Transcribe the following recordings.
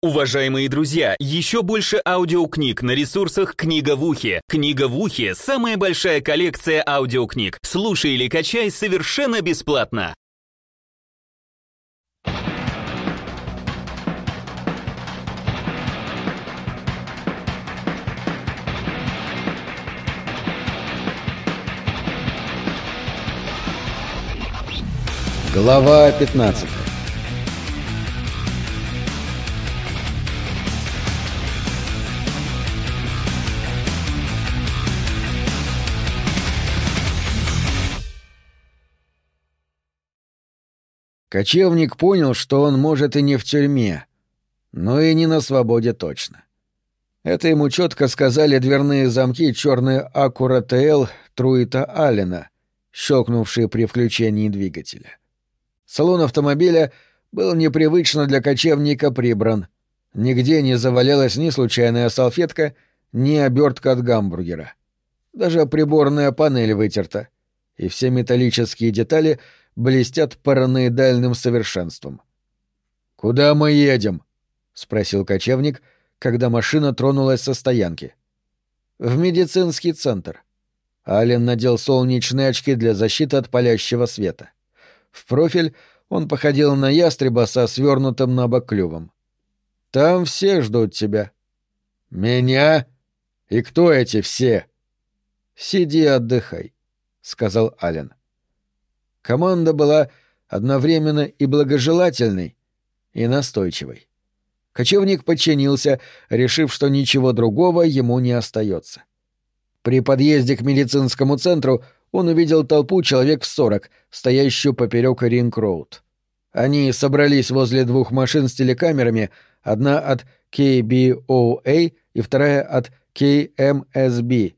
Уважаемые друзья, еще больше аудиокниг на ресурсах «Книга в ухе». «Книга в ухе» — самая большая коллекция аудиокниг. Слушай или качай совершенно бесплатно. Глава 15 Кочевник понял, что он может и не в тюрьме, но и не на свободе точно. Это ему четко сказали дверные замки черные Акура ТЛ Труита Аллена, щелкнувшие при включении двигателя. Салон автомобиля был непривычно для кочевника прибран. Нигде не завалялась ни случайная салфетка, ни обертка от гамбургера. Даже приборная панель вытерта, и все металлические детали — блестят параноидальным совершенством. «Куда мы едем?» — спросил кочевник, когда машина тронулась со стоянки. «В медицинский центр». Ален надел солнечные очки для защиты от палящего света. В профиль он походил на ястреба со свернутым на бок клювом. «Там все ждут тебя». «Меня? И кто эти все?» «Сиди отдыхай», — сказал Ален. Команда была одновременно и благожелательной, и настойчивой. Кочевник подчинился, решив, что ничего другого ему не остается. При подъезде к медицинскому центру он увидел толпу человек в сорок, стоящую поперек Ринг-Роуд. Они собрались возле двух машин с телекамерами, одна от KBOA и вторая от KMSB.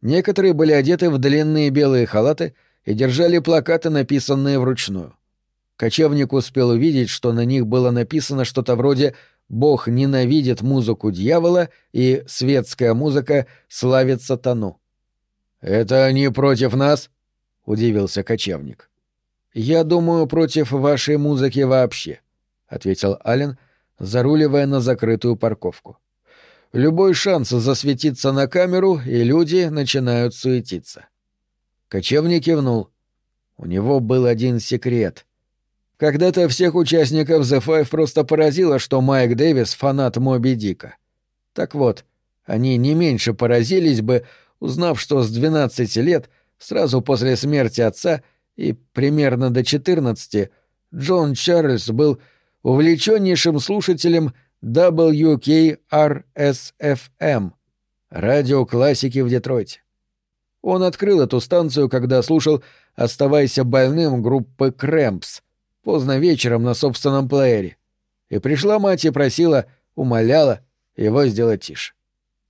Некоторые были одеты в длинные белые халаты — и держали плакаты, написанные вручную. Кочевник успел увидеть, что на них было написано что-то вроде «Бог ненавидит музыку дьявола» и «Светская музыка славит сатану». «Это они против нас?» — удивился кочевник. «Я думаю, против вашей музыки вообще», — ответил Ален, заруливая на закрытую парковку. «Любой шанс засветиться на камеру, и люди начинают суетиться». Кочевник кивнул. У него был один секрет. Когда-то всех участников The Five просто поразило, что Майк Дэвис — фанат Моби Дика. Так вот, они не меньше поразились бы, узнав, что с 12 лет, сразу после смерти отца и примерно до 14, Джон Чарльз был увлеченнейшим слушателем WKRSFM — радио классики в Детройте. Он открыл эту станцию, когда слушал «Оставайся больным» группы «Крэмпс» поздно вечером на собственном плеере. И пришла мать и просила, умоляла его сделать тише.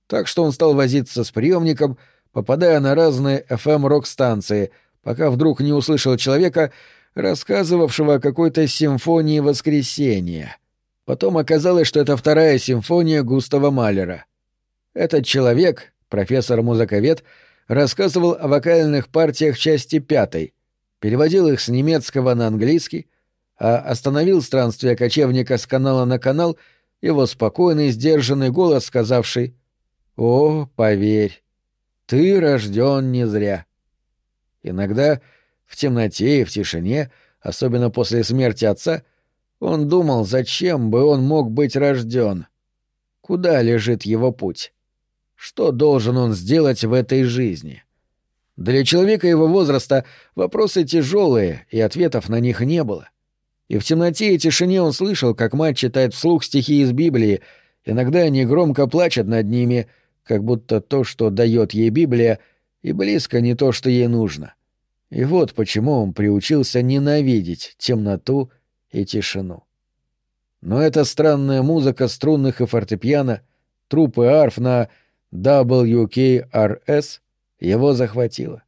Так что он стал возиться с приемником, попадая на разные FM-рок-станции, пока вдруг не услышал человека, рассказывавшего о какой-то симфонии воскресения. Потом оказалось, что это вторая симфония Густава Малера. Этот человек, профессор-музыковед, рассказывал о вокальных партиях части пятой, переводил их с немецкого на английский, а остановил странствие кочевника с канала на канал его спокойный, сдержанный голос, сказавший «О, поверь, ты рожден не зря». Иногда в темноте и в тишине, особенно после смерти отца, он думал, зачем бы он мог быть рожден, куда лежит его путь. Что должен он сделать в этой жизни? Для человека его возраста вопросы тяжелые, и ответов на них не было. И в темноте и тишине он слышал, как мать читает вслух стихи из Библии, иногда негромко плачет над ними, как будто то, что дает ей Библия, и близко не то, что ей нужно. И вот почему он приучился ненавидеть темноту и тишину. Но эта странная музыка струнных и фортепиано, трупы арф на WKRS его захватило.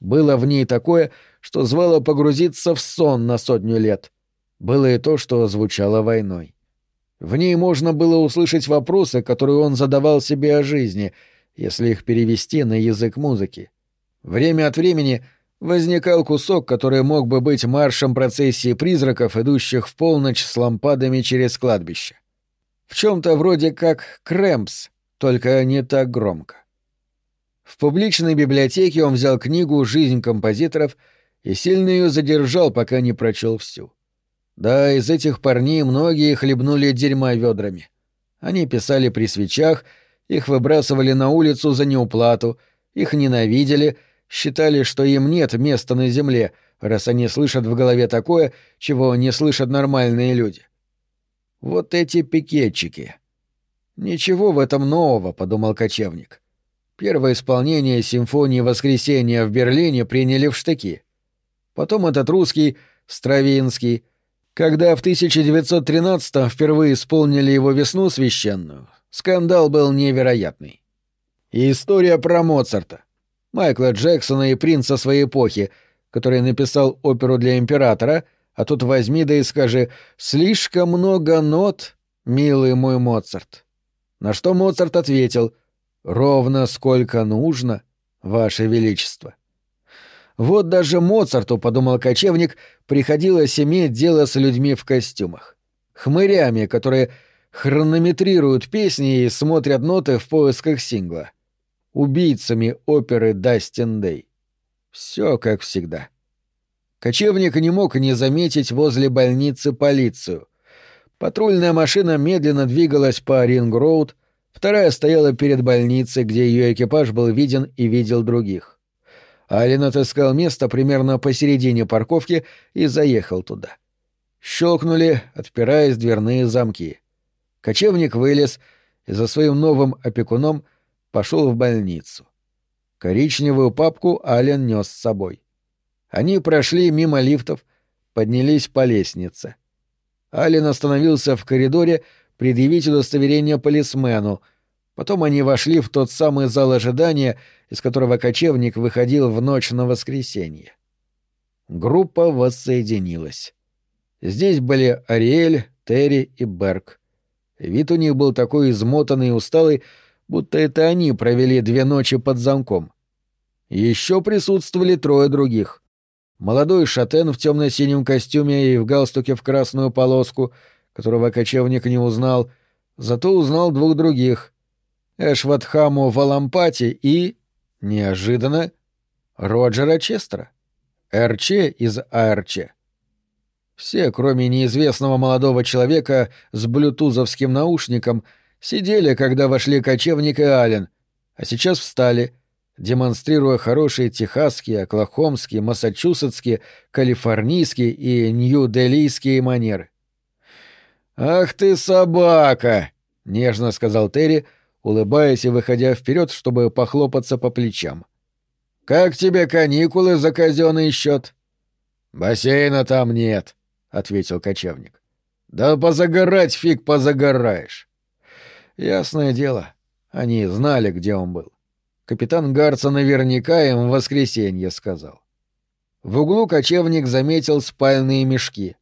Было в ней такое, что звало погрузиться в сон на сотню лет. Было и то, что звучало войной. В ней можно было услышать вопросы, которые он задавал себе о жизни, если их перевести на язык музыки. Время от времени возникал кусок, который мог бы быть маршем процессии призраков, идущих в полночь с лампадами через кладбище. В чем-то вроде как Крэмпс, только не так громко. В публичной библиотеке он взял книгу «Жизнь композиторов» и сильно ее задержал, пока не прочел всю. Да, из этих парней многие хлебнули дерьма ведрами. Они писали при свечах, их выбрасывали на улицу за неуплату, их ненавидели, считали, что им нет места на земле, раз они слышат в голове такое, чего не слышат нормальные люди. Вот эти пикетчики. Ничего в этом нового, подумал кочевник. Первое исполнение симфонии Воскресения в Берлине приняли в штыки. Потом этот русский, Стравинский, когда в 1913-м впервые исполнили его «Весну священную», скандал был невероятный. И история про Моцарта, Майкла Джексона и принца своей эпохи, который написал оперу для императора, а тут возьми да и скажи «Слишком много нот, милый мой Моцарт». На что Моцарт ответил «Ровно сколько нужно, Ваше Величество». Вот даже Моцарту, подумал кочевник, приходилось иметь дело с людьми в костюмах. Хмырями, которые хронометрируют песни и смотрят ноты в поисках сингла. Убийцами оперы «Дастин Дэй». Все как всегда. Кочевник не мог не заметить возле больницы полицию. Патрульная машина медленно двигалась по Ринг-Роуд, вторая стояла перед больницей, где ее экипаж был виден и видел других. Ален отыскал место примерно посередине парковки и заехал туда. Щелкнули, отпираясь дверные замки. Кочевник вылез и за своим новым опекуном пошел в больницу. Коричневую папку Ален нес с собой. Они прошли мимо лифтов, поднялись по лестнице. Ален остановился в коридоре предъявить удостоверение полисмену — Потом они вошли в тот самый зал ожидания, из которого кочевник выходил в ночь на воскресенье. Группа воссоединилась. Здесь были Ариэль, Терри и Берг. Вид у них был такой измотанный и усталый, будто это они провели две ночи под замком. Еще присутствовали трое других. Молодой шатен в темно-синем костюме и в галстуке в красную полоску, которого кочевник не узнал, зато узнал двух других Эшватхаму Валампати и, неожиданно, Роджера Честера, РЧ из АРЧ. Все, кроме неизвестного молодого человека с блютузовским наушником, сидели, когда вошли кочевник и Ален, а сейчас встали, демонстрируя хорошие техасские, оклахомские, массачусетские, калифорнийские и нью-делийские манеры. «Ах ты собака!» — нежно сказал Терри, — улыбаясь и выходя вперед, чтобы похлопаться по плечам. «Как тебе каникулы за казенный счет?» «Бассейна там нет», — ответил кочевник. «Да позагорать фиг позагораешь». Ясное дело, они знали, где он был. Капитан Гарца наверняка им в воскресенье сказал. В углу кочевник заметил спальные мешки.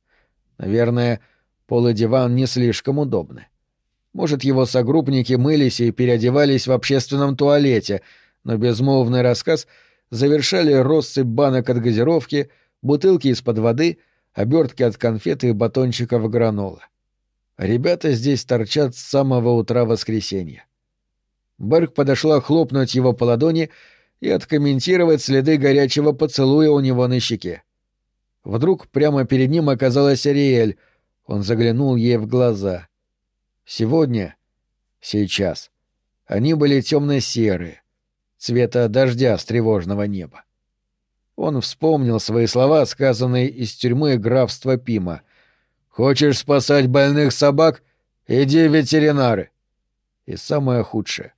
Наверное, пол и диван не слишком удобны. Может, его согруппники мылись и переодевались в общественном туалете, но безмолвный рассказ завершали россыпь банок от газировки, бутылки из-под воды, обертки от конфет и батончиков гранола. Ребята здесь торчат с самого утра воскресенья. Берг подошла хлопнуть его по ладони и откомментировать следы горячего поцелуя у него на щеке. Вдруг прямо перед ним оказалась Ариэль. Он заглянул ей в глаза. Сегодня, сейчас, они были темно-серые, цвета дождя с тревожного неба. Он вспомнил свои слова, сказанные из тюрьмы графства Пима. «Хочешь спасать больных собак? Иди в ветеринары!» И самое худшее —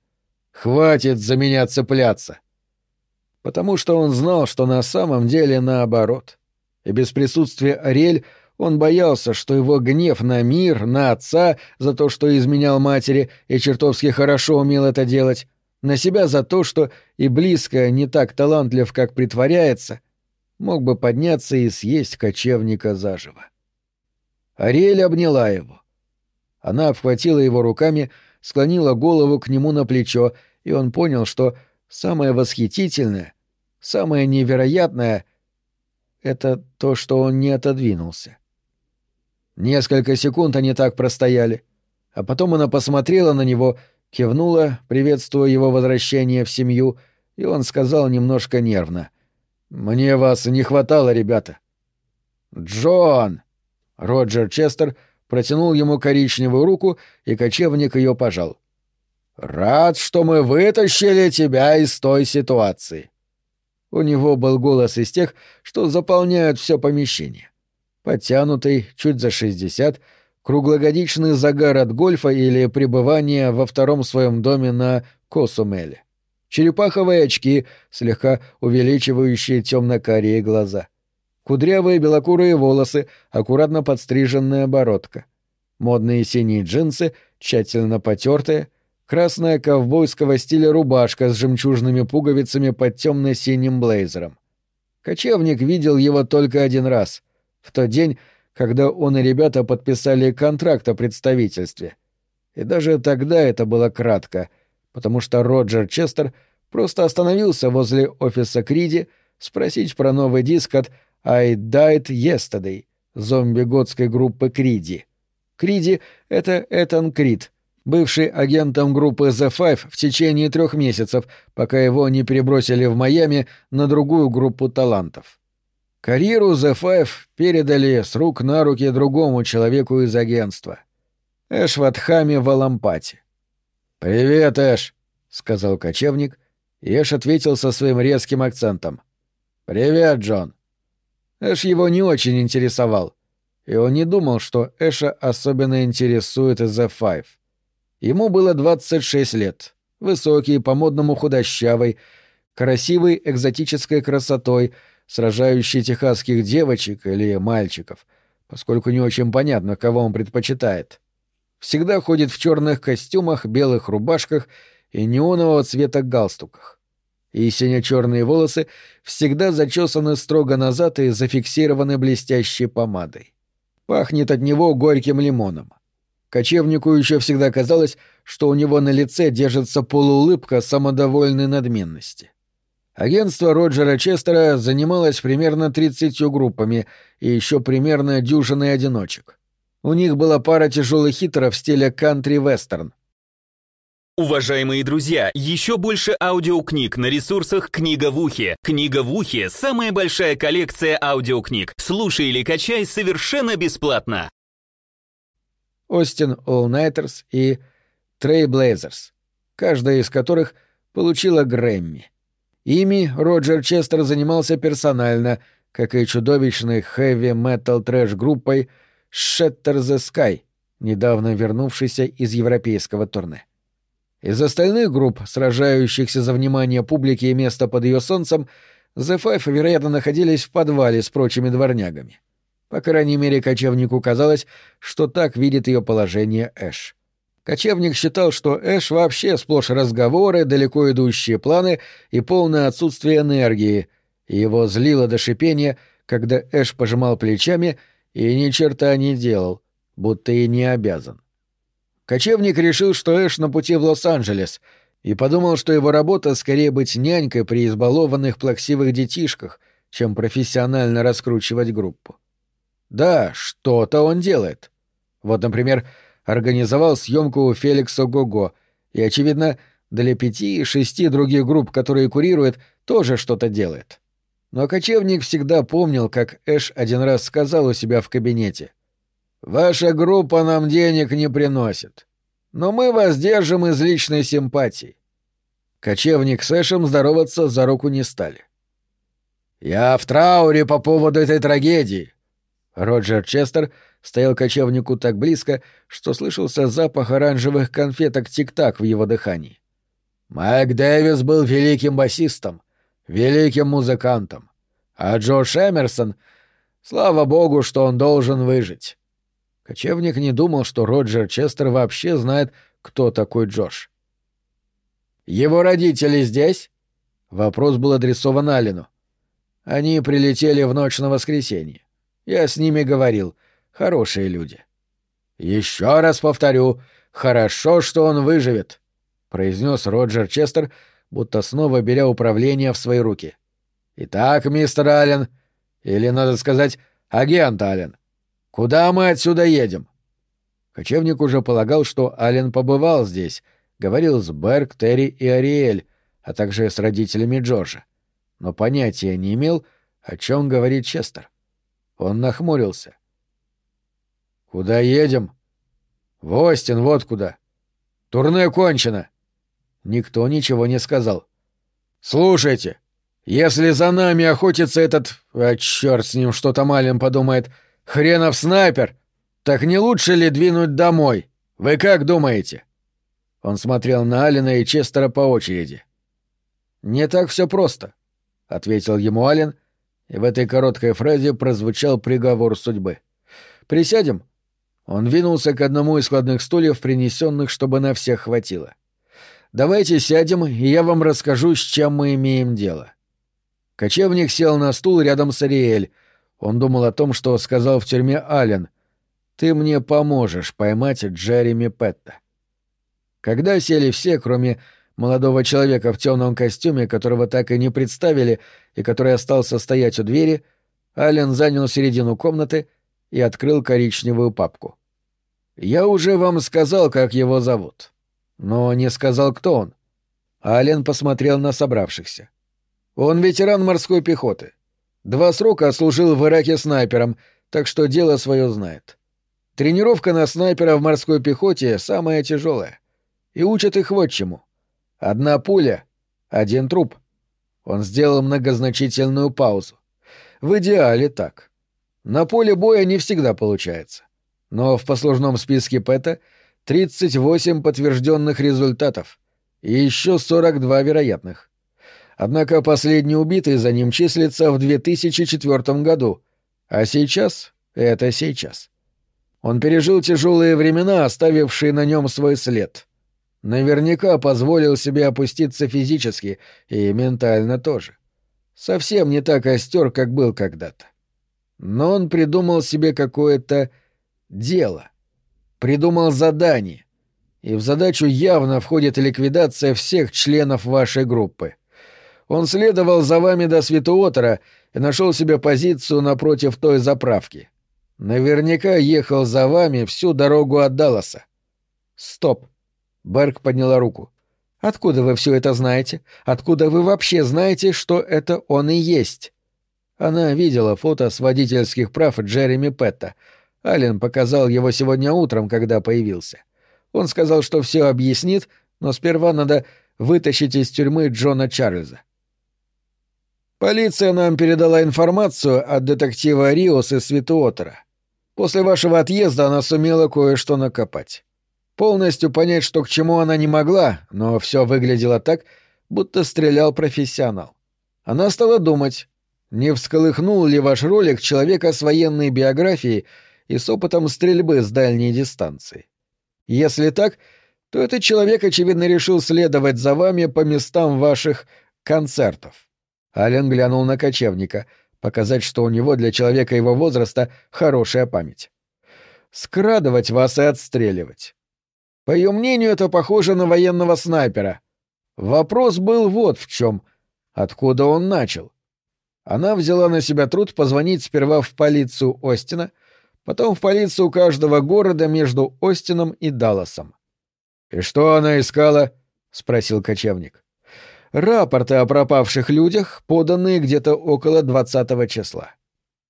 «Хватит за меня цепляться!» Потому что он знал, что на самом деле наоборот. И без присутствия Ариэль — он боялся, что его гнев на мир, на отца за то, что изменял матери и чертовски хорошо умел это делать, на себя за то, что и близко не так талантлив, как притворяется, мог бы подняться и съесть кочевника заживо. Ариэль обняла его. Она обхватила его руками, склонила голову к нему на плечо, и он понял, что самое восхитительное, самое невероятное — это то, что он не отодвинулся. Несколько секунд они так простояли. А потом она посмотрела на него, кивнула, приветствуя его возвращение в семью, и он сказал немножко нервно. «Мне вас не хватало, ребята». «Джон!» Роджер Честер протянул ему коричневую руку, и кочевник ее пожал. «Рад, что мы вытащили тебя из той ситуации». У него был голос из тех, что заполняют все помещение. Подтянутый, чуть за шестьдесят, круглогодичный загар от гольфа или пребывания во втором своем доме на Косумеле. Черепаховые очки, слегка увеличивающие темно-карие глаза. Кудрявые белокурые волосы, аккуратно подстриженная бородка. Модные синие джинсы, тщательно потертые, красная ковбойского стиля рубашка с жемчужными пуговицами под темно-синим блейзером. Кочевник видел его только один раз, в тот день, когда он и ребята подписали контракт о представительстве. И даже тогда это было кратко, потому что Роджер Честер просто остановился возле офиса Криди спросить про новый диск от «I Died Yesterday» зомби-готской группы Криди. Криди — это Этан Крид, бывший агентом группы The Five в течение трех месяцев, пока его не перебросили в Майами на другую группу талантов. Карьеру The Five передали с рук на руки другому человеку из агентства. Эшватхами Валампати. «Привет, Эш», — сказал кочевник, и Эш ответил со своим резким акцентом. «Привет, Джон». Эш его не очень интересовал, и он не думал, что Эша особенно интересует The Five. Ему было 26 лет, высокий, по-модному худощавый, красивый экзотической красотой — сражающий техасских девочек или мальчиков, поскольку не очень понятно, кого он предпочитает. Всегда ходит в черных костюмах, белых рубашках и неонового цвета галстуках. И сине-черные волосы всегда зачесаны строго назад и зафиксированы блестящей помадой. Пахнет от него горьким лимоном. Кочевнику еще всегда казалось, что у него на лице держится полуулыбка самодовольной надменности. Агентство Роджера Честера занималось примерно 30 группами и еще примерно дюжиной одиночек. У них была пара тяжелых хитров в стиле кантри-вестерн. Уважаемые друзья, еще больше аудиокниг на ресурсах «Книга в ухе». «Книга в ухе» — самая большая коллекция аудиокниг. Слушай или качай совершенно бесплатно. Остин Олнайтерс и Трей Блейзерс, каждая из которых получила Грэмми. Ими Роджер Честер занимался персонально, как и чудовищной хэви-метал трэш-группой Shatter the Sky, недавно вернувшейся из европейского турне. Из остальных групп, сражающихся за внимание публики и место под ее солнцем, The Five, вероятно, находились в подвале с прочими дворнягами. По крайней мере, кочевнику казалось, что так видит ее положение Эш. Кочевник считал, что Эш вообще сплошь разговоры, далеко идущие планы и полное отсутствие энергии, и его злило до шипения, когда Эш пожимал плечами и ни черта не делал, будто и не обязан. Кочевник решил, что Эш на пути в Лос-Анджелес, и подумал, что его работа скорее быть нянькой при избалованных плаксивых детишках, чем профессионально раскручивать группу. Да, что-то он делает. Вот, например, организовал съемку Феликса Гого, и, очевидно, для пяти-шести других групп, которые курирует, тоже что-то делает. Но кочевник всегда помнил, как Эш один раз сказал у себя в кабинете. «Ваша группа нам денег не приносит, но мы вас держим из личной симпатии». Кочевник с Эшем здороваться за руку не стали. «Я в трауре по поводу этой трагедии». Роджер Честер — стоял кочевнику так близко, что слышался запах оранжевых конфеток тик-так в его дыхании. Майк Дэвис был великим басистом, великим музыкантом, а Джош Эмерсон, слава богу, что он должен выжить. Кочевник не думал, что Роджер Честер вообще знает, кто такой Джош. «Его родители здесь?» Вопрос был адресован Алину. Они прилетели в ночь на воскресенье. Я с ними говорил — Хорошие люди. Еще раз повторю, хорошо, что он выживет, произнес Роджер Честер, будто снова беря управление в свои руки. Итак, мистер Аллен, или надо сказать, агент Аллен, куда мы отсюда едем? Кочевник уже полагал, что Ален побывал здесь, говорил с Берг, Терри и Ариэль, а также с родителями Джорджа. Но понятия не имел, о чем говорит Честер. Он нахмурился. «Куда едем?» «В Остин, вот куда. Турне кончено». Никто ничего не сказал. «Слушайте, если за нами охотится этот... А черт с ним, что там Ален подумает. Хренов снайпер! Так не лучше ли двинуть домой? Вы как думаете?» Он смотрел на Алина и Честера по очереди. «Не так все просто», — ответил ему Ален, и в этой короткой фразе прозвучал приговор судьбы. «Присядем?» Он двинулся к одному из складных стульев, принесенных, чтобы на всех хватило. «Давайте сядем, и я вам расскажу, с чем мы имеем дело». Кочевник сел на стул рядом с Ариэль. Он думал о том, что сказал в тюрьме Ален. «Ты мне поможешь поймать Джереми Петта». Когда сели все, кроме молодого человека в темном костюме, которого так и не представили и который остался стоять у двери, Ален занял середину комнаты и открыл коричневую папку. «Я уже вам сказал, как его зовут, но не сказал, кто он». Ален посмотрел на собравшихся. «Он ветеран морской пехоты. Два срока отслужил в Ираке снайпером, так что дело свое знает. Тренировка на снайпера в морской пехоте самая тяжелая. И учат их вот чему. Одна пуля — один труп. Он сделал многозначительную паузу. В идеале так. На поле боя не всегда получается. Но в послужном списке Пэта 38 подтвержденных результатов и еще 42 вероятных. Однако последний убитый за ним числится в 2004 году, а сейчас — это сейчас. Он пережил тяжелые времена, оставившие на нем свой след. Наверняка позволил себе опуститься физически и ментально тоже. Совсем не так остер, как был когда-то. Но он придумал себе какое-то дело. Придумал задание. И в задачу явно входит ликвидация всех членов вашей группы. Он следовал за вами до Светуотера и нашел себе позицию напротив той заправки. Наверняка ехал за вами всю дорогу от Далласа. Стоп. Берг подняла руку. «Откуда вы все это знаете? Откуда вы вообще знаете, что это он и есть?» Она видела фото с водительских прав Джереми Петта. Ален показал его сегодня утром, когда появился. Он сказал, что все объяснит, но сперва надо вытащить из тюрьмы Джона Чарльза. «Полиция нам передала информацию от детектива Риос из Светуотера. После вашего отъезда она сумела кое-что накопать. Полностью понять, что к чему она не могла, но все выглядело так, будто стрелял профессионал. Она стала думать, не всколыхнул ли ваш ролик человека с военной биографией и с опытом стрельбы с дальней дистанции. Если так, то этот человек, очевидно, решил следовать за вами по местам ваших концертов. Ален глянул на кочевника, показать, что у него для человека его возраста хорошая память. Скрадывать вас и отстреливать. По ее мнению, это похоже на военного снайпера. Вопрос был вот в чем. Откуда он начал? Она взяла на себя труд позвонить сперва в полицию Остина, потом в полицию каждого города между Остином и Далласом. «И что она искала?» — спросил кочевник. «Рапорты о пропавших людях, поданные где-то около 20 числа.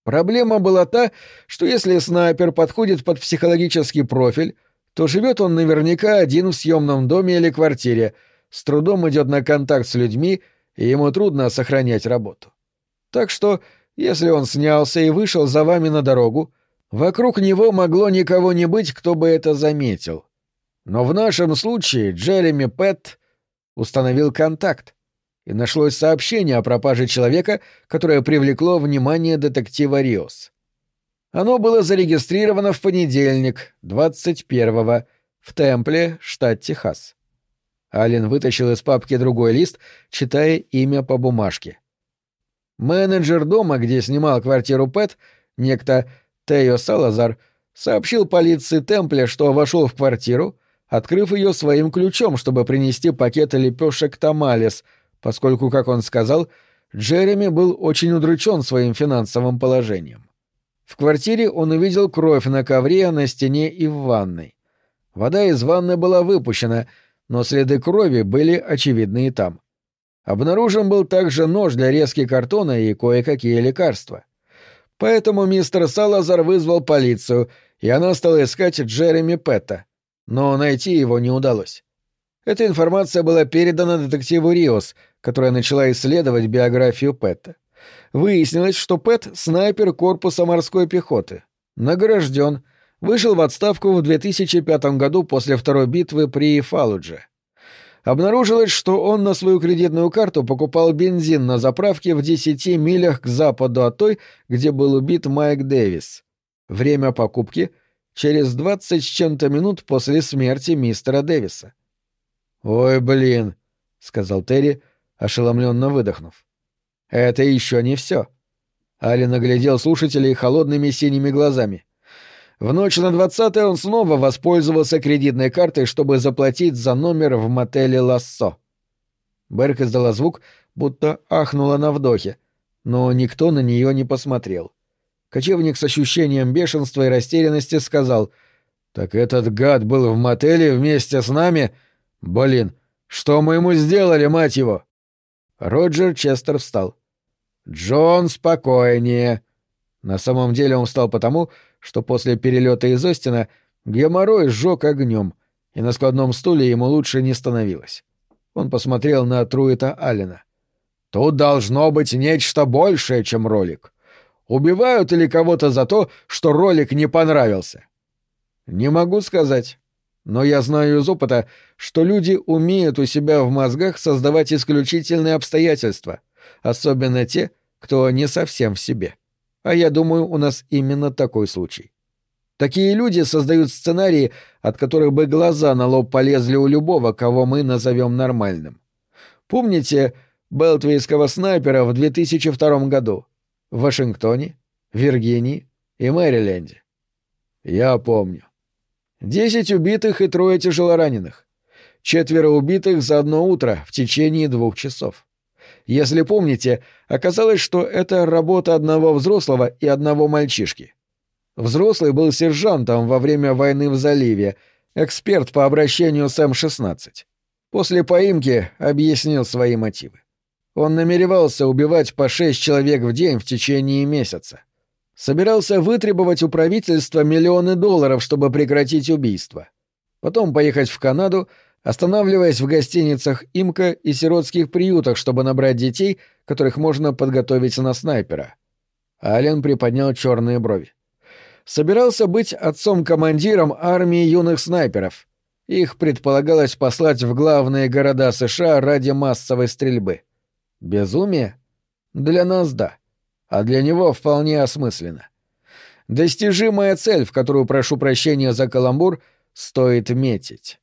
Проблема была та, что если снайпер подходит под психологический профиль, то живет он наверняка один в съемном доме или квартире, с трудом идет на контакт с людьми, и ему трудно сохранять работу. Так что, если он снялся и вышел за вами на дорогу, вокруг него могло никого не быть, кто бы это заметил. Но в нашем случае Джереми Пэт установил контакт, и нашлось сообщение о пропаже человека, которое привлекло внимание детектива Риос. Оно было зарегистрировано в понедельник, 21-го, в Темпле, штат Техас. Ален вытащил из папки другой лист, читая имя по бумажке. Менеджер дома, где снимал квартиру Пэт, некто Тео Салазар, сообщил полиции Темпле, что вошел в квартиру, открыв ее своим ключом, чтобы принести пакет лепешек Тамалес, поскольку, как он сказал, Джереми был очень удручен своим финансовым положением. В квартире он увидел кровь на ковре, на стене и в ванной. Вода из ванны была выпущена, но следы крови были очевидны и там. Обнаружен был также нож для резки картона и кое-какие лекарства. Поэтому мистер Салазар вызвал полицию, и она стала искать Джереми Петта. Но найти его не удалось. Эта информация была передана детективу Риос, которая начала исследовать биографию Петта. Выяснилось, что Пэт — снайпер корпуса морской пехоты. Награжден, вышел в отставку в 2005 году после второй битвы при Фалудже. Обнаружилось, что он на свою кредитную карту покупал бензин на заправке в 10 милях к западу от той, где был убит Майк Дэвис. Время покупки — через 20 с чем-то минут после смерти мистера Дэвиса. «Ой, блин», — сказал Терри, ошеломленно выдохнув. «Это еще не все». Ален оглядел слушателей холодными синими глазами. В ночь на двадцатое он снова воспользовался кредитной картой, чтобы заплатить за номер в мотеле «Лассо». Берк издала звук, будто ахнула на вдохе, но никто на нее не посмотрел. Кочевник с ощущением бешенства и растерянности сказал «Так этот гад был в мотеле вместе с нами?» «Блин, что мы ему сделали, мать его?» Роджер Честер встал. «Джон, спокойнее!» На самом деле он встал потому, что после перелета из Остина геморрой сжег огнем, и на складном стуле ему лучше не становилось. Он посмотрел на Труита Аллена. «Тут должно быть нечто большее, чем ролик. Убивают ли кого-то за то, что ролик не понравился?» «Не могу сказать. Но я знаю из опыта, что люди умеют у себя в мозгах создавать исключительные обстоятельства, особенно те, кто не совсем в себе. А я думаю, у нас именно такой случай. Такие люди создают сценарии, от которых бы глаза на лоб полезли у любого, кого мы назовем нормальным. Помните Белтвейского снайпера в 2002 году? В Вашингтоне, Виргинии и Мэриленде. Я помню. Десять убитых и трое тяжелораненых. Четверо убитых за одно утро в течение двух часов. Если помните, оказалось, что это работа одного взрослого и одного мальчишки. Взрослый был сержантом во время войны в заливе, эксперт по обращению с М-16. После поимки объяснил свои мотивы. Он намеревался убивать по шесть человек в день в течение месяца собирался вытребовать у правительства миллионы долларов, чтобы прекратить убийство. Потом поехать в Канаду, останавливаясь в гостиницах «Имка» и сиротских приютах, чтобы набрать детей, которых можно подготовить на снайпера. Ален приподнял черные брови. Собирался быть отцом-командиром армии юных снайперов. Их предполагалось послать в главные города США ради массовой стрельбы. Безумие? Для нас — да а для него вполне осмысленно. Достижимая цель, в которую, прошу прощения за каламбур, стоит метить.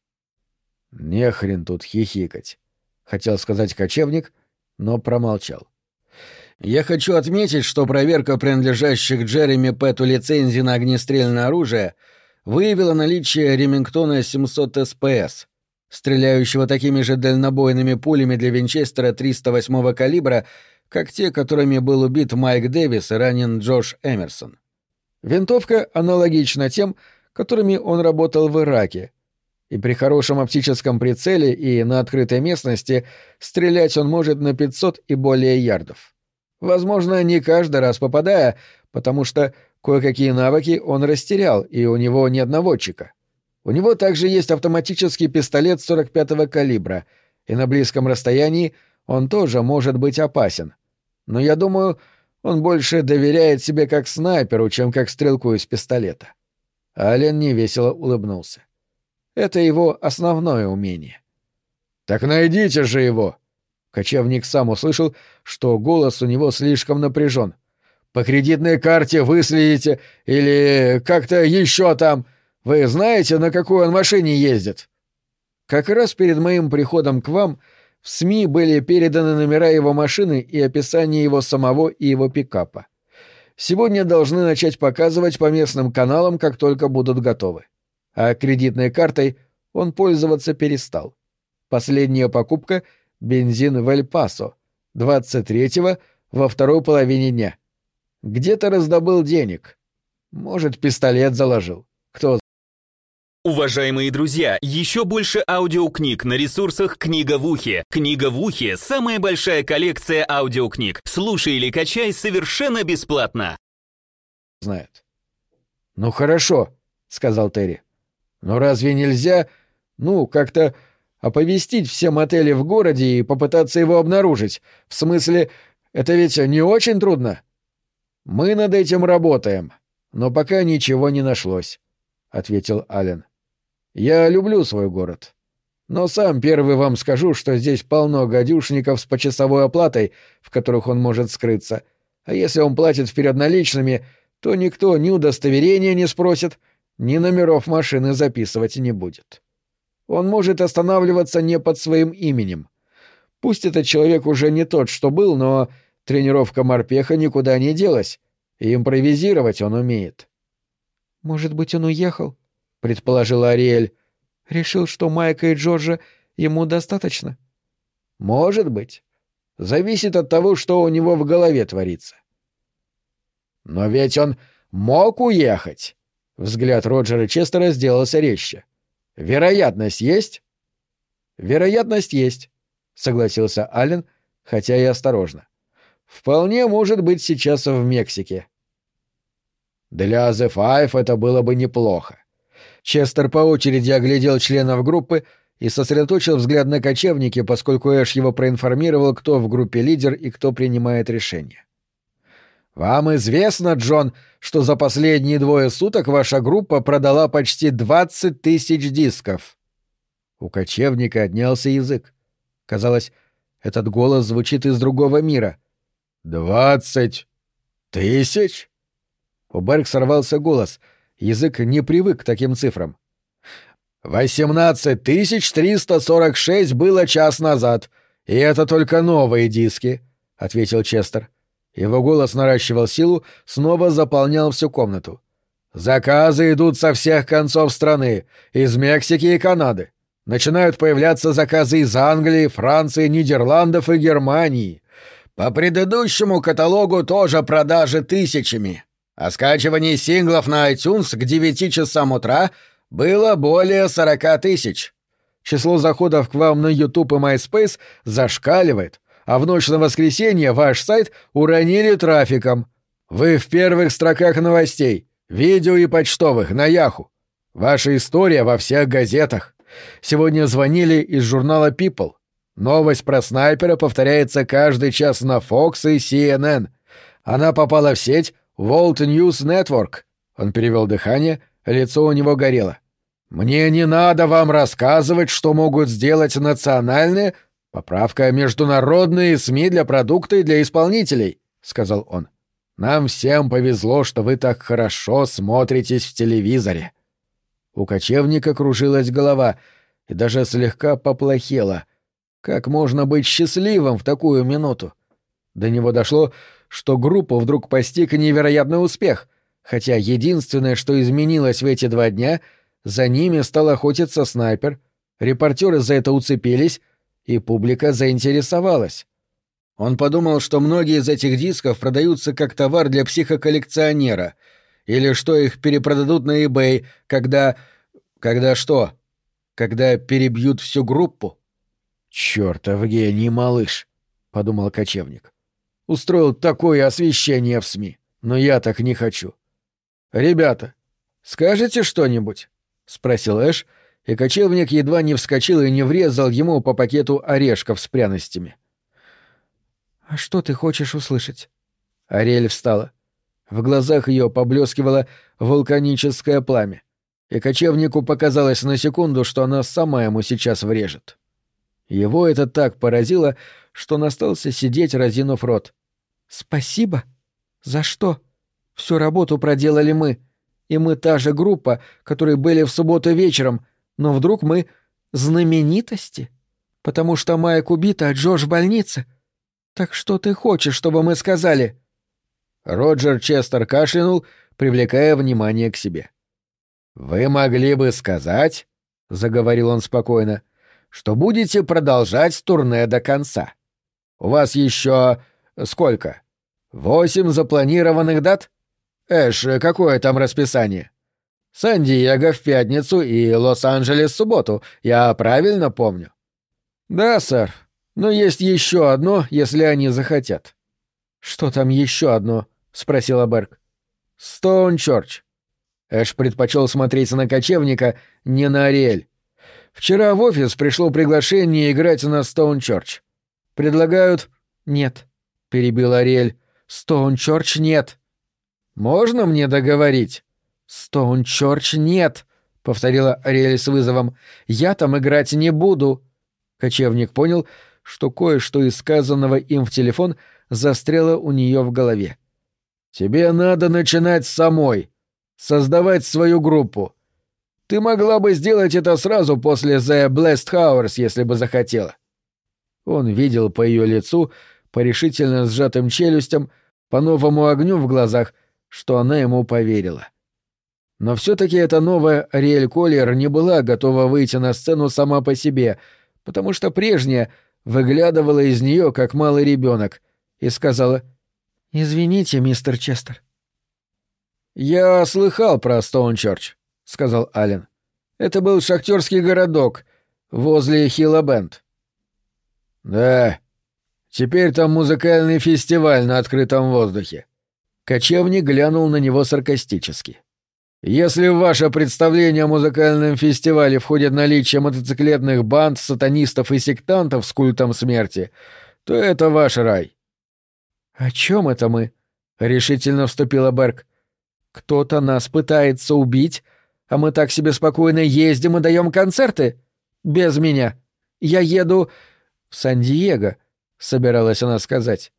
Не хрен тут хихикать, хотел сказать кочевник, но промолчал. Я хочу отметить, что проверка принадлежащих Джереми Пэту лицензий на огнестрельное оружие выявила наличие Ремингтона 700 СПС, стреляющего такими же дальнобойными пулями для Винчестера 308 калибра, как те, которыми был убит Майк Дэвис и ранен Джош Эмерсон. Винтовка аналогична тем, которыми он работал в Ираке, и при хорошем оптическом прицеле и на открытой местности стрелять он может на 500 и более ярдов. Возможно, не каждый раз попадая, потому что кое-какие навыки он растерял, и у него нет наводчика. У него также есть автоматический пистолет 45-го калибра, и на близком расстоянии он тоже может быть опасен, но я думаю, он больше доверяет себе как снайперу, чем как стрелку из пистолета. Ален невесело улыбнулся. Это его основное умение. «Так найдите же его!» Кочевник сам услышал, что голос у него слишком напряжен. «По кредитной карте выследите или как-то еще там. Вы знаете, на какой он машине ездит?» Как раз перед моим приходом к вам — в СМИ были переданы номера его машины и описание его самого и его пикапа. Сегодня должны начать показывать по местным каналам, как только будут готовы. А кредитной картой он пользоваться перестал. Последняя покупка — бензин в Эль-Пасо, 23-го во второй половине дня. Где-то раздобыл денег. Может, пистолет заложил. Кто Уважаемые друзья, еще больше аудиокниг на ресурсах «Книга в ухе». «Книга в ухе» — самая большая коллекция аудиокниг. Слушай или качай совершенно бесплатно. знает? «Ну хорошо», — сказал Терри. «Но разве нельзя, ну, как-то оповестить все мотели в городе и попытаться его обнаружить? В смысле, это ведь не очень трудно?» «Мы над этим работаем, но пока ничего не нашлось», — ответил Ален. «Я люблю свой город. Но сам первый вам скажу, что здесь полно гадюшников с почасовой оплатой, в которых он может скрыться. А если он платит вперед наличными, то никто ни удостоверения не спросит, ни номеров машины записывать не будет. Он может останавливаться не под своим именем. Пусть этот человек уже не тот, что был, но тренировка морпеха никуда не делась, и импровизировать он умеет. «Может быть, он уехал?» — предположила Ариэль. «Решил, что Майка и Джорджа ему достаточно?» «Может быть. Зависит от того, что у него в голове творится». «Но ведь он мог уехать!» Взгляд Роджера Честера сделался резче. «Вероятность есть?» «Вероятность есть», — согласился Аллен, хотя и осторожно. «Вполне может быть сейчас в Мексике». Для The Five это было бы неплохо. Честер по очереди оглядел членов группы и сосредоточил взгляд на кочевнике, поскольку Эш его проинформировал, кто в группе лидер и кто принимает решение. «Вам известно, Джон, что за последние двое суток ваша группа продала почти двадцать тысяч дисков?» У кочевника отнялся язык. Казалось, этот голос звучит из другого мира. «Двадцать тысяч?» У Берг сорвался голос. Язык не привык к таким цифрам. «Восемнадцать тысяч триста сорок шесть было час назад, и это только новые диски», — ответил Честер. Его голос наращивал силу, снова заполнял всю комнату. «Заказы идут со всех концов страны, из Мексики и Канады. Начинают появляться заказы из Англии, Франции, Нидерландов и Германии. По предыдущему каталогу тоже продажи тысячами. О скачивании синглов на iTunes к 9 часам утра было более 40 тысяч. Число заходов к вам на YouTube и MySpace зашкаливает, а в ночь на воскресенье ваш сайт уронили трафиком. Вы в первых строках новостей, видео и почтовых, на Яху. Ваша история во всех газетах. Сегодня звонили из журнала People. Новость про снайпера повторяется каждый час на Fox и CNN. Она попала в сеть World News Network. Он перевел дыхание, лицо у него горело. Мне не надо вам рассказывать, что могут сделать национальные, поправка международные СМИ для продукта и для исполнителей, сказал он. Нам всем повезло, что вы так хорошо смотритесь в телевизоре. У кочевника кружилась голова и даже слегка поплохела. Как можно быть счастливым в такую минуту? До него дошло, что группу вдруг постиг невероятный успех, хотя единственное, что изменилось в эти два дня, за ними стал охотиться снайпер, репортеры за это уцепились, и публика заинтересовалась. Он подумал, что многие из этих дисков продаются как товар для психоколлекционера, или что их перепродадут на eBay, когда... когда что? Когда перебьют всю группу? «Чёртов гений, малыш!» — подумал кочевник устроил такое освещение в СМИ. Но я так не хочу. «Ребята, скажете что-нибудь?» — спросил Эш, и кочевник едва не вскочил и не врезал ему по пакету орешков с пряностями. «А что ты хочешь услышать?» Ариэль встала. В глазах ее поблескивало вулканическое пламя, и кочевнику показалось на секунду, что она сама ему сейчас врежет. Его это так поразило, что он остался сидеть, разинув рот. «Спасибо? За что? Всю работу проделали мы. И мы та же группа, которые были в субботу вечером, но вдруг мы знаменитости? Потому что Майк убита, а Джордж в больнице. Так что ты хочешь, чтобы мы сказали?» Роджер Честер кашлянул, привлекая внимание к себе. «Вы могли бы сказать, — заговорил он спокойно, — что будете продолжать турне до конца. У вас еще Сколько? Восемь запланированных дат? Эш, какое там расписание?» «Сан-Диего в пятницу и Лос-Анджелес в субботу, я правильно помню?» «Да, сэр. Но есть еще одно, если они захотят». «Что там еще одно?» — спросила Берг. «Стоун-Чорч». Эш предпочел смотреть на кочевника, не на Ариэль. «Вчера в офис пришло приглашение играть на Стоун-Чорч. Предлагают...» «Нет», — перебил Ариэль. «Стоун-Чорч нет». «Можно мне договорить?» «Стоун-Чорч нет», — повторила Ариэль с вызовом. «Я там играть не буду». Кочевник понял, что кое-что из сказанного им в телефон застряло у нее в голове. «Тебе надо начинать самой, создавать свою группу. Ты могла бы сделать это сразу после The Blessed Hours, если бы захотела». Он видел по ее лицу, по решительно сжатым челюстям, по новому огню в глазах, что она ему поверила. Но все-таки эта новая Ариэль Коллер не была готова выйти на сцену сама по себе — потому что прежняя выглядывала из нее, как малый ребенок, и сказала «Извините, мистер Честер». «Я слыхал про Стоунчорч», — сказал Аллен. «Это был шахтерский городок возле Хилла-Бенд». «Да, теперь там музыкальный фестиваль на открытом воздухе». Кочевник глянул на него саркастически. Если в ваше представление о музыкальном фестивале входит наличие мотоциклетных банд, сатанистов и сектантов с культом смерти, то это ваш рай. — О чем это мы? — решительно вступила Берг. — Кто-то нас пытается убить, а мы так себе спокойно ездим и даем концерты? Без меня. Я еду в Сан-Диего, — собиралась она сказать.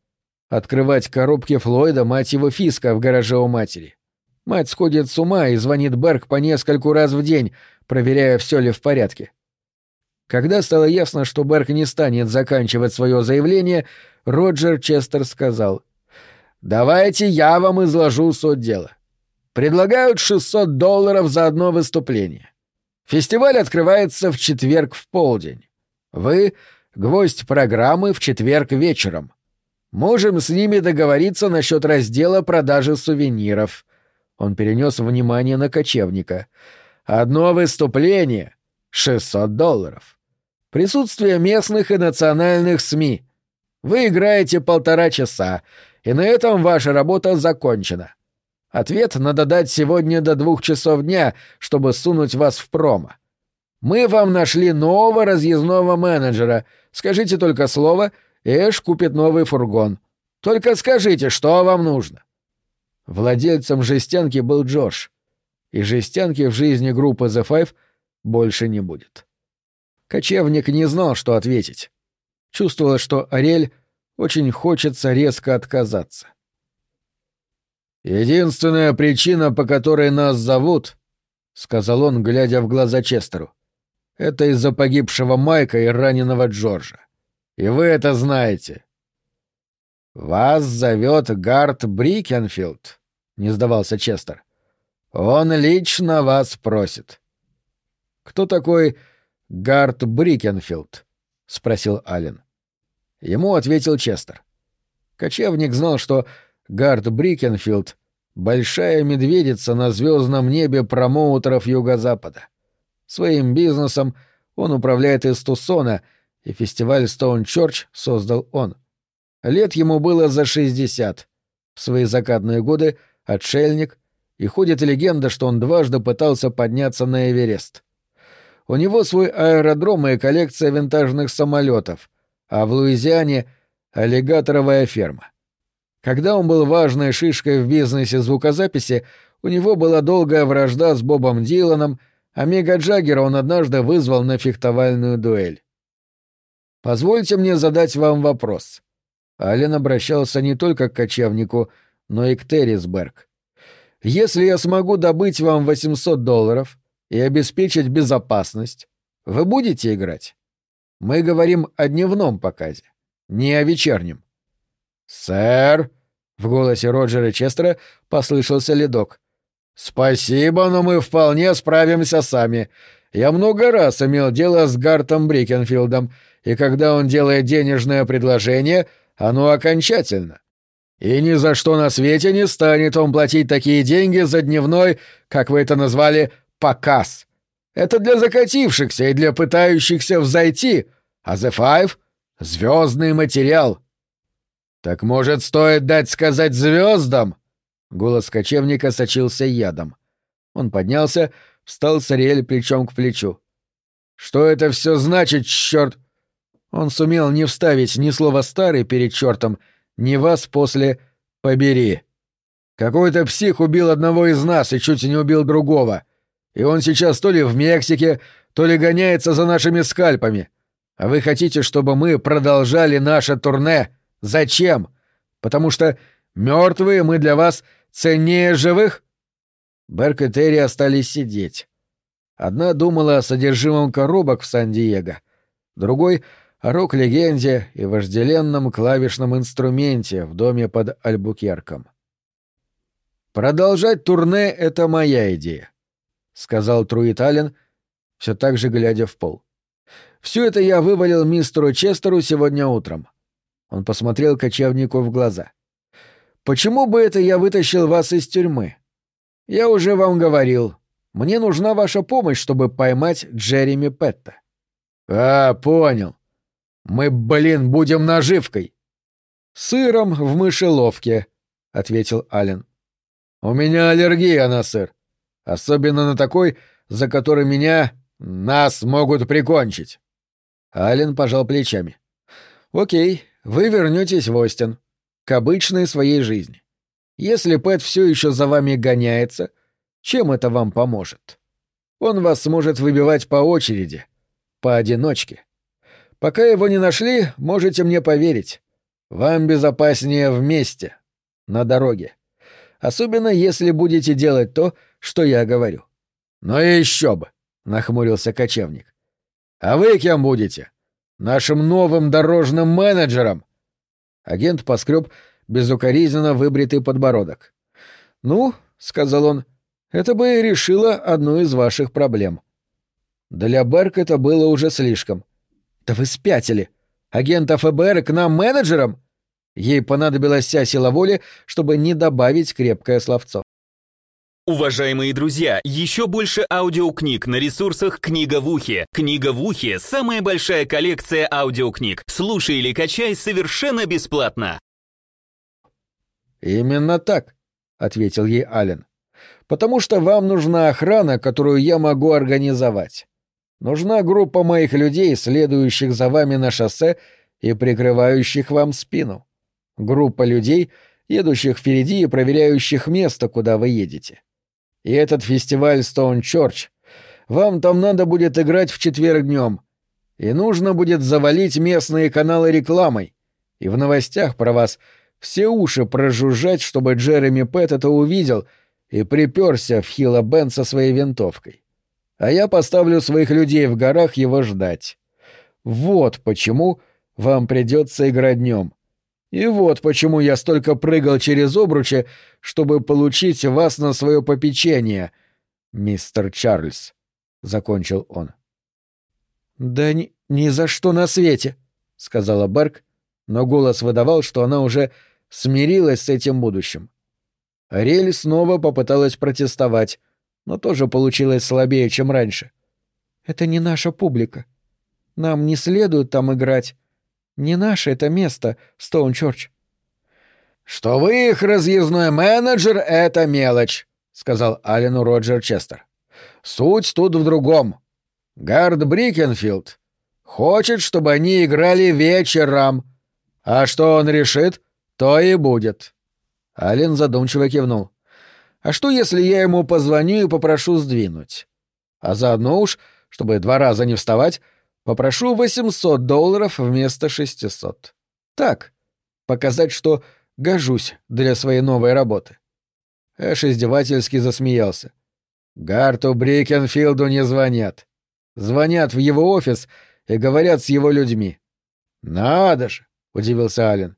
Открывать коробки Флойда, мать его Фиска, в гараже у матери. Мать сходит с ума и звонит Берг по нескольку раз в день, проверяя, все ли в порядке. Когда стало ясно, что Берг не станет заканчивать свое заявление, Роджер Честер сказал, «Давайте я вам изложу суть дела. Предлагают 600 долларов за одно выступление. Фестиваль открывается в четверг в полдень. Вы — гвоздь программы в четверг вечером. Можем с ними договориться насчет раздела продажи сувениров. Он перенес внимание на кочевника. «Одно выступление — 600 долларов. Присутствие местных и национальных СМИ. Вы играете полтора часа, и на этом ваша работа закончена. Ответ надо дать сегодня до двух часов дня, чтобы сунуть вас в промо. Мы вам нашли нового разъездного менеджера. Скажите только слово, и Эш купит новый фургон. Только скажите, что вам нужно. Владельцем жестянки был Джордж, и жестянки в жизни группы The Five больше не будет. Кочевник не знал, что ответить. Чувствовал, что Ариэль очень хочется резко отказаться. «Единственная причина, по которой нас зовут, — сказал он, глядя в глаза Честеру, — это из-за погибшего Майка и раненого Джорджа. И вы это знаете. Вас зовет Гарт Брикенфилд не сдавался Честер. Он лично вас просит. Кто такой Гарт Брикенфилд? спросил Аллен. Ему ответил Честер. Кочевник знал, что Гарт Брикенфилд — большая медведица на звездном небе промоутеров Юго-Запада. Своим бизнесом он управляет из Тусона, и фестиваль Стоун Чорч создал он. Лет ему было за шестьдесят. В свои закатные годы — отшельник, и ходит легенда, что он дважды пытался подняться на Эверест. У него свой аэродром и коллекция винтажных самолетов, а в Луизиане — аллигаторовая ферма. Когда он был важной шишкой в бизнесе звукозаписи, у него была долгая вражда с Бобом Диланом, а Мега Джаггера он однажды вызвал на фехтовальную дуэль. «Позвольте мне задать вам вопрос». Ален обращался не только к кочевнику, но и к Террисберг. Если я смогу добыть вам 800 долларов и обеспечить безопасность, вы будете играть? Мы говорим о дневном показе, не о вечернем. «Сэр!» — в голосе Роджера Честера послышался ледок. «Спасибо, но мы вполне справимся сами. Я много раз имел дело с Гартом Брикенфилдом, и когда он делает денежное предложение, оно окончательно. И ни за что на свете не станет он платить такие деньги за дневной, как вы это назвали, показ. Это для закатившихся и для пытающихся взойти, а The Five — звездный материал. Так может, стоит дать сказать звездам? Голос кочевника сочился ядом. Он поднялся, встал с Ариэль плечом к плечу. Что это все значит, черт? Он сумел не вставить ни слова «старый» перед чертом, ни вас после «побери». Какой-то псих убил одного из нас и чуть не убил другого. И он сейчас то ли в Мексике, то ли гоняется за нашими скальпами. А вы хотите, чтобы мы продолжали наше турне? Зачем? Потому что мертвые мы для вас ценнее живых? Берк и Терри остались сидеть. Одна думала о содержимом коробок в Сан-Диего, другой — о рок-легенде и вожделенном клавишном инструменте в доме под Альбукерком. «Продолжать турне — это моя идея», — сказал Труитален, все так же глядя в пол. «Все это я вывалил мистеру Честеру сегодня утром». Он посмотрел кочевнику в глаза. «Почему бы это я вытащил вас из тюрьмы? Я уже вам говорил, мне нужна ваша помощь, чтобы поймать Джереми Петта». «А, понял. Мы, блин, будем наживкой». «Сыром в мышеловке», — ответил Ален. «У меня аллергия на сыр. Особенно на такой, за который меня, нас могут прикончить». Ален пожал плечами. «Окей, вы вернетесь в Остин. К обычной своей жизни. Если Пэт все еще за вами гоняется, чем это вам поможет? Он вас сможет выбивать по очереди, поодиночке. Пока его не нашли, можете мне поверить. Вам безопаснее вместе, на дороге. Особенно если будете делать то, что я говорю. Но еще бы, нахмурился кочевник. А вы кем будете? Нашим новым дорожным менеджером? Агент поскреб безукоризненно выбритый подбородок. Ну, сказал он, это бы решило одну из ваших проблем. Для Берк это было уже слишком. Да вы спятили. Агента ФБР к нам менеджером? Ей понадобилась вся сила воли, чтобы не добавить крепкое словцо. Уважаемые друзья, еще больше аудиокниг на ресурсах «Книга в ухе». «Книга в ухе» — самая большая коллекция аудиокниг. Слушай или качай совершенно бесплатно. «Именно так», — ответил ей Ален. «Потому что вам нужна охрана, которую я могу организовать. Нужна группа моих людей, следующих за вами на шоссе и прикрывающих вам спину. Группа людей, едущих впереди и проверяющих место, куда вы едете. И этот фестиваль Stone Church. Вам там надо будет играть в четверг днем. И нужно будет завалить местные каналы рекламой. И в новостях про вас все уши прожужжать, чтобы Джереми Пэт это увидел и приперся в Хилла Бен со своей винтовкой а я поставлю своих людей в горах его ждать. Вот почему вам придется играть днем. И вот почему я столько прыгал через обручи, чтобы получить вас на свое попечение, мистер Чарльз, — закончил он. — Да ни, ни за что на свете, — сказала Берг, но голос выдавал, что она уже смирилась с этим будущим. Ариэль снова попыталась протестовать, но тоже получилось слабее, чем раньше. «Это не наша публика. Нам не следует там играть. Не наше это место, Стоунчорч». «Что вы их разъездной менеджер — это мелочь», — сказал Алену Роджер Честер. «Суть тут в другом. Гард Брикенфилд хочет, чтобы они играли вечером. А что он решит, то и будет». Ален задумчиво кивнул. А что, если я ему позвоню и попрошу сдвинуть? А заодно уж, чтобы два раза не вставать, попрошу 800 долларов вместо 600. Так, показать, что гожусь для своей новой работы. Эш издевательски засмеялся. Гарту Брикенфилду не звонят. Звонят в его офис и говорят с его людьми. «Надо же!» — удивился Ален.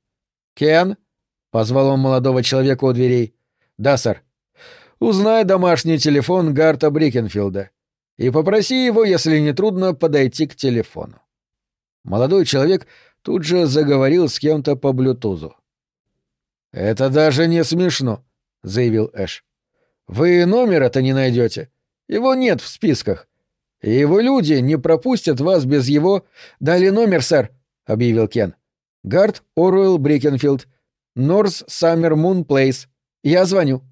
«Кен?» — позвал он молодого человека у дверей. «Да, сэр». Узнай домашний телефон Гарта Брикенфилда и попроси его, если не трудно, подойти к телефону. Молодой человек тут же заговорил с кем-то по блютузу. «Это даже не смешно», — заявил Эш. «Вы номера-то не найдете. Его нет в списках. И его люди не пропустят вас без его...» «Дали номер, сэр», — объявил Кен. «Гарт Оруэлл Брикенфилд. Норс Саммер Мун Плейс. Я звоню».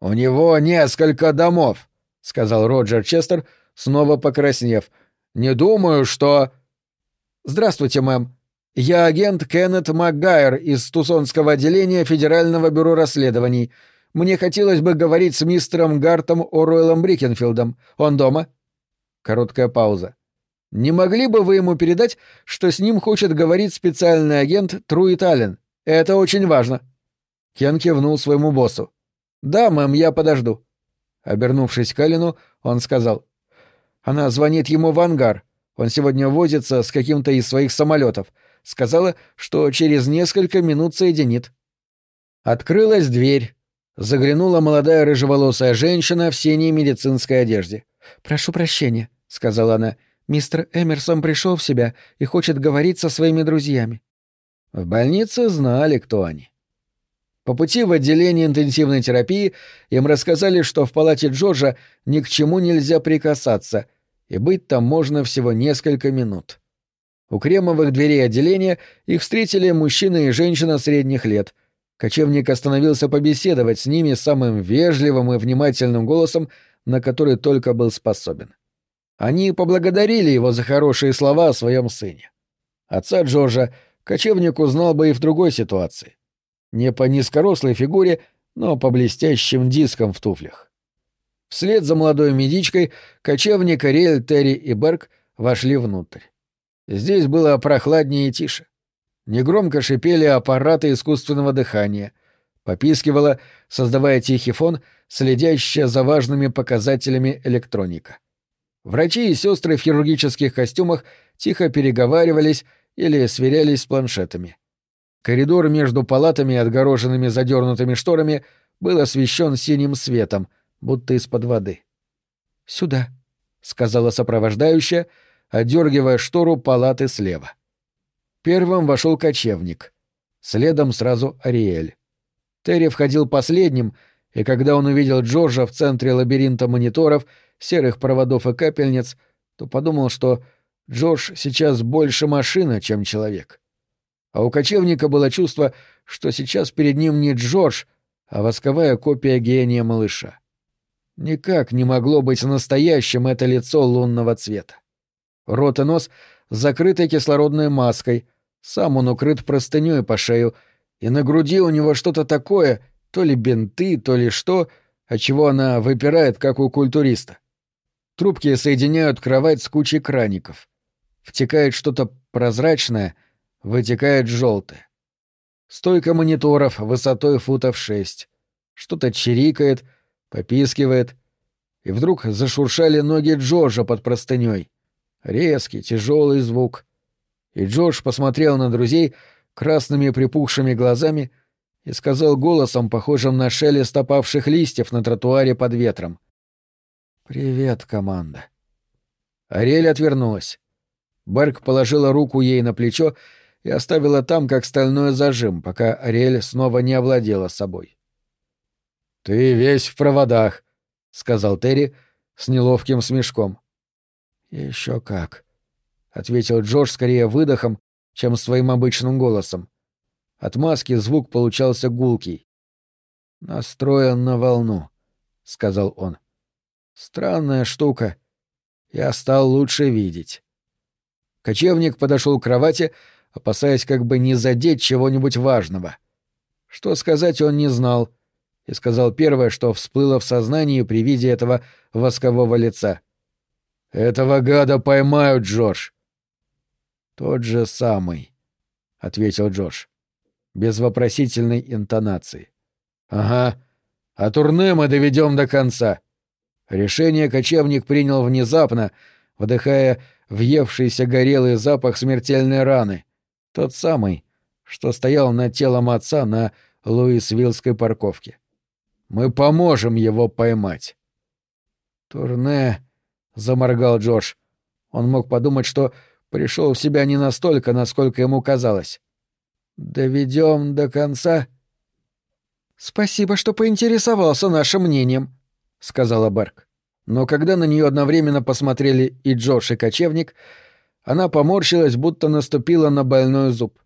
«У него несколько домов», — сказал Роджер Честер, снова покраснев. «Не думаю, что...» «Здравствуйте, мэм. Я агент Кеннет МакГайр из Тусонского отделения Федерального бюро расследований. Мне хотелось бы говорить с мистером Гартом Оруэллом Брикенфилдом. Он дома?» Короткая пауза. «Не могли бы вы ему передать, что с ним хочет говорить специальный агент Труит Аллен? Это очень важно». Кен кивнул своему боссу. «Да, мэм, я подожду». Обернувшись к Аллену, он сказал. «Она звонит ему в ангар. Он сегодня возится с каким-то из своих самолетов. Сказала, что через несколько минут соединит». Открылась дверь. Заглянула молодая рыжеволосая женщина в синей медицинской одежде. «Прошу прощения», — сказала она. «Мистер Эмерсон пришел в себя и хочет говорить со своими друзьями». В больнице знали, кто они. По пути в отделение интенсивной терапии им рассказали, что в палате Джорджа ни к чему нельзя прикасаться, и быть там можно всего несколько минут. У кремовых дверей отделения их встретили мужчина и женщина средних лет. Кочевник остановился побеседовать с ними самым вежливым и внимательным голосом, на который только был способен. Они поблагодарили его за хорошие слова о своем сыне. Отца Джорджа кочевник узнал бы и в другой ситуации. Не по низкорослой фигуре, но по блестящим дискам в туфлях. Вслед за молодой медичкой кочевник Ариэль, Терри и Берг вошли внутрь. Здесь было прохладнее и тише. Негромко шипели аппараты искусственного дыхания. Попискивала, создавая тихий фон, следящая за важными показателями электроника. Врачи и сестры в хирургических костюмах тихо переговаривались или сверялись с планшетами. Коридор между палатами, отгороженными задернутыми шторами, был освещен синим светом, будто из-под воды. «Сюда», — сказала сопровождающая, отдергивая штору палаты слева. Первым вошел кочевник. Следом сразу Ариэль. Терри входил последним, и когда он увидел Джорджа в центре лабиринта мониторов, серых проводов и капельниц, то подумал, что Джордж сейчас больше машина, чем человек. А у кочевника было чувство, что сейчас перед ним не Джордж, а восковая копия гения малыша. Никак не могло быть настоящим это лицо лунного цвета. Рот и нос закрыты кислородной маской, сам он укрыт простынёй по шею, и на груди у него что-то такое, то ли бинты, то ли что, отчего она выпирает, как у культуриста. Трубки соединяют кровать с кучей краников. Втекает что-то прозрачное — вытекает желтое. Стойка мониторов высотой футов шесть. Что-то чирикает, попискивает. И вдруг зашуршали ноги Джорджа под простыней. Резкий, тяжелый звук. И Джордж посмотрел на друзей красными припухшими глазами и сказал голосом, похожим на шелест опавших листьев на тротуаре под ветром. «Привет, команда». Ариэль отвернулась. Берг положила руку ей на плечо и оставила там как стальной зажим, пока Ариэль снова не овладела собой. «Ты весь в проводах», — сказал Терри с неловким смешком. Еще как», — ответил Джордж скорее выдохом, чем своим обычным голосом. От маски звук получался гулкий. «Настроен на волну», — сказал он. «Странная штука. Я стал лучше видеть». Кочевник подошел к кровати, опасаясь как бы не задеть чего-нибудь важного. Что сказать он не знал, и сказал первое, что всплыло в сознании при виде этого воскового лица. «Этого гада поймают, Джордж!» «Тот же самый», — ответил Джордж, без вопросительной интонации. «Ага, а турне мы доведем до конца». Решение кочевник принял внезапно, вдыхая въевшийся горелый запах смертельной раны — тот самый, что стоял над телом отца на Луисвиллской парковке. Мы поможем его поймать. Турне, заморгал Джордж. Он мог подумать, что пришел в себя не настолько, насколько ему казалось. Доведем до конца. «Спасибо, что поинтересовался нашим мнением», — сказала Берг. Но когда на нее одновременно посмотрели и Джош, и кочевник, она поморщилась, будто наступила на больной зуб.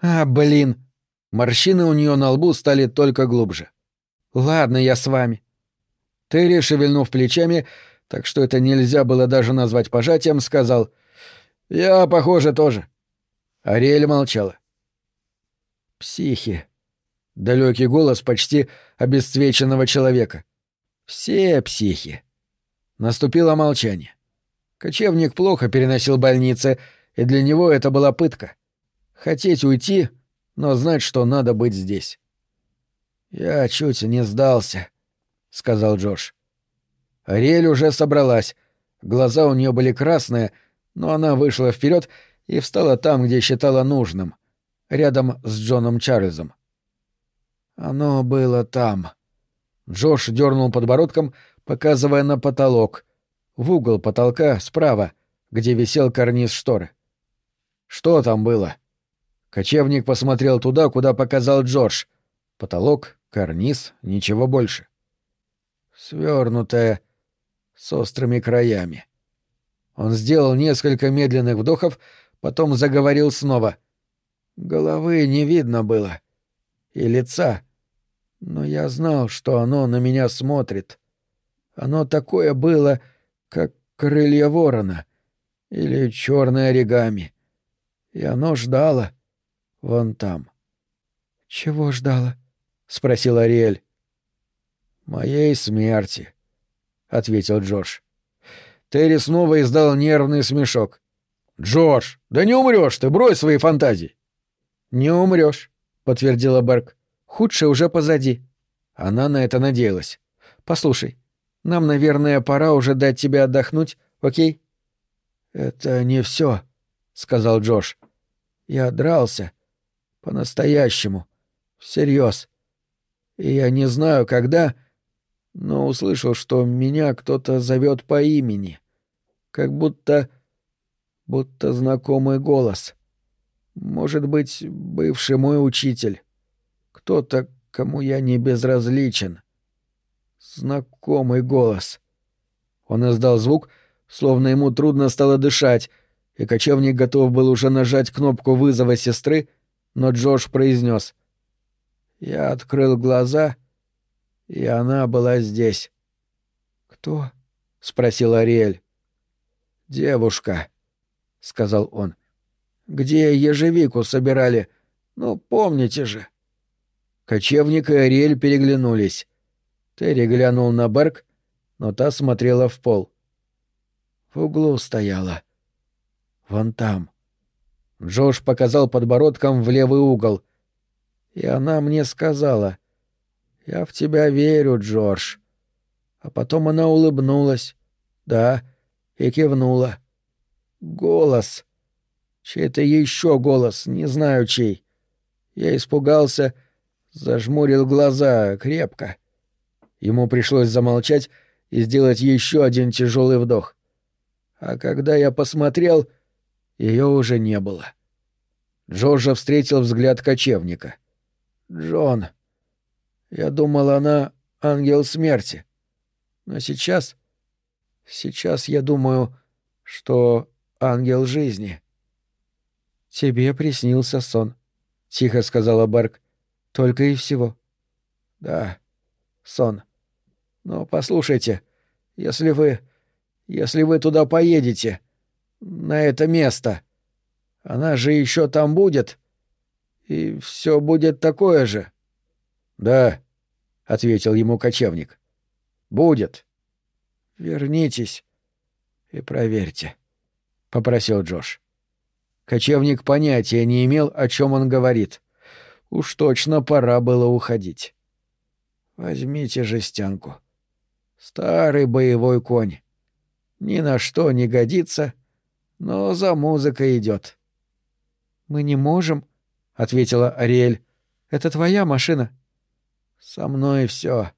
«А, блин!» Морщины у нее на лбу стали только глубже. «Ладно, я с вами». Терри, шевельнув плечами, так что это нельзя было даже назвать пожатием, сказал «Я, похоже, тоже». Ариэль молчала. «Психи», Далекий голос почти обесцвеченного человека. Все психи. Наступило молчание. Кочевник плохо переносил больницы, и для него это была пытка. Хотеть уйти, но знать, что надо быть здесь. «Я чуть не сдался», — сказал Джош. Ариэль уже собралась. Глаза у нее были красные, но она вышла вперед и встала там, где считала нужным, рядом с Джоном Чарльзом. Оно было там. Джош дернул подбородком, показывая на потолок, в угол потолка справа, где висел карниз шторы. Что там было? Кочевник посмотрел туда, куда показал Джордж. Потолок, карниз, ничего больше. Свернутое, с острыми краями. Он сделал несколько медленных вдохов, потом заговорил снова. Головы не видно было. И лица. Но я знал, что оно на меня смотрит. Оно такое было, как крылья ворона или черное оригами. И оно ждало вон там. — Чего ждало? — спросил Ариэль. — Моей смерти, — ответил Джордж. Терри снова издал нервный смешок. — Джордж, да не умрешь ты, брось свои фантазии. — Не умрешь, — подтвердила Берг. Худшее уже позади. Она на это надеялась. Послушай, нам, наверное, пора уже дать тебе отдохнуть, окей? Это не все, сказал Джош. Я дрался. По-настоящему. Всерьез. И я не знаю, когда, но услышал, что меня кто-то зовет по имени. Как будто... будто знакомый голос. Может быть, бывший мой учитель кто-то, кому я не безразличен. Знакомый голос. Он издал звук, словно ему трудно стало дышать, и кочевник готов был уже нажать кнопку вызова сестры, но Джош произнес: Я открыл глаза, и она была здесь. «Кто?» — спросил Ариэль. «Девушка», — сказал он. «Где ежевику собирали? Ну, помните же». Кочевник и Ариэль переглянулись. Терри глянул на Берг, но та смотрела в пол. В углу стояла. Вон там. Джош показал подбородком в левый угол. И она мне сказала, «Я в тебя верю, Джордж». А потом она улыбнулась. Да, и кивнула. Голос. Чей-то еще голос, не знаю чей. Я испугался Зажмурил глаза крепко. Ему пришлось замолчать и сделать еще один тяжелый вдох. А когда я посмотрел, ее уже не было. Джорджа встретил взгляд кочевника. «Джон, я думал, она ангел смерти. Но сейчас... Сейчас я думаю, что ангел жизни». «Тебе приснился сон», — тихо сказала Барк. Только и всего. Да, сон. Но послушайте, если вы... Если вы туда поедете, на это место, она же еще там будет, и все будет такое же. Да, ответил ему кочевник. Будет. Вернитесь и проверьте, попросил Джош. Кочевник понятия не имел, о чем он говорит. Уж точно пора было уходить. Возьмите жестянку. Старый боевой конь. Ни на что не годится, но за музыкой идет. Мы не можем, ответила Ариэль. Это твоя машина. Со мной все.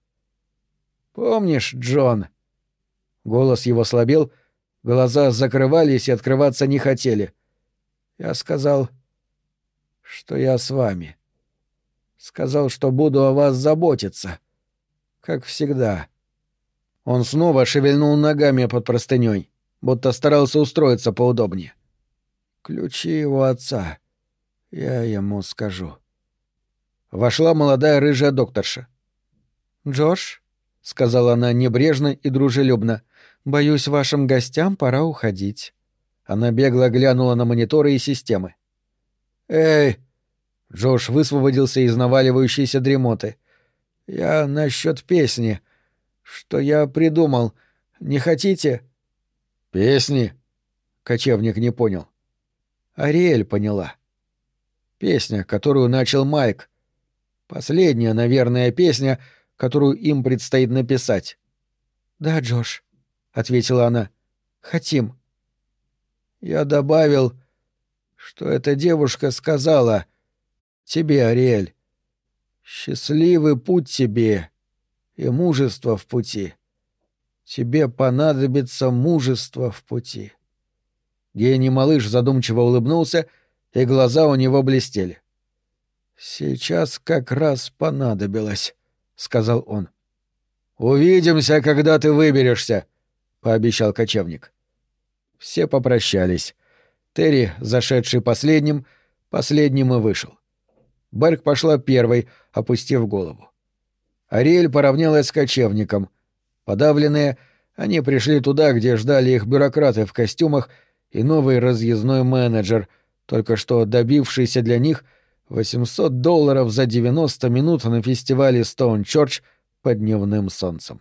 Помнишь, Джон? Голос его слабел, глаза закрывались и открываться не хотели. Я сказал, что я с вами. Сказал, что буду о вас заботиться. Как всегда. Он снова шевельнул ногами под простыней, будто старался устроиться поудобнее. Ключи его отца. Я ему скажу. Вошла молодая рыжая докторша. «Джош», — сказала она небрежно и дружелюбно, — «боюсь, вашим гостям пора уходить». Она бегло глянула на мониторы и системы. «Эй!» — Джош высвободился из наваливающейся дремоты. «Я насчет песни. Что я придумал. Не хотите?» «Песни?» — кочевник не понял. Ариэль поняла. Песня, которую начал Майк. Последняя, наверное, песня, которую им предстоит написать. «Да, Джош», — ответила она. «Хотим». Я добавил, что эта девушка сказала тебе, Ариэль. Счастливый путь тебе и мужество в пути. Тебе понадобится мужество в пути. Гений малыш задумчиво улыбнулся, и глаза у него блестели. Сейчас как раз понадобилось, сказал он. Увидимся, когда ты выберешься, пообещал кочевник. Все попрощались. Терри, зашедший последним, последним и вышел. Берг пошла первой, опустив голову. Ариэль поравнялась с кочевником. Подавленные, они пришли туда, где ждали их бюрократы в костюмах и новый разъездной менеджер, только что добившийся для них 800 долларов за 90 минут на фестивале Стоун Чорч под дневным солнцем.